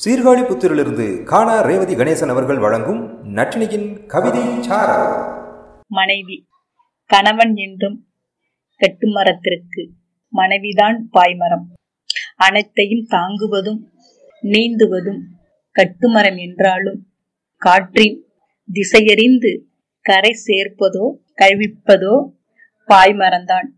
சீர்காழி புத்திரிலிருந்து காணா ரேவதி கணேசன் அவர்கள் வழங்கும் நட்டினியின் கவிதை மனைவி கணவன் என்றும் கட்டுமரத்திற்கு மனைவிதான் பாய்மரம். அனைத்தையும் தாங்குவதும் நீந்துவதும் கட்டுமரம் என்றாலும் காற்றின் திசையறிந்து கரை சேர்ப்பதோ கழிவிப்பதோ பாய்மரம்தான்.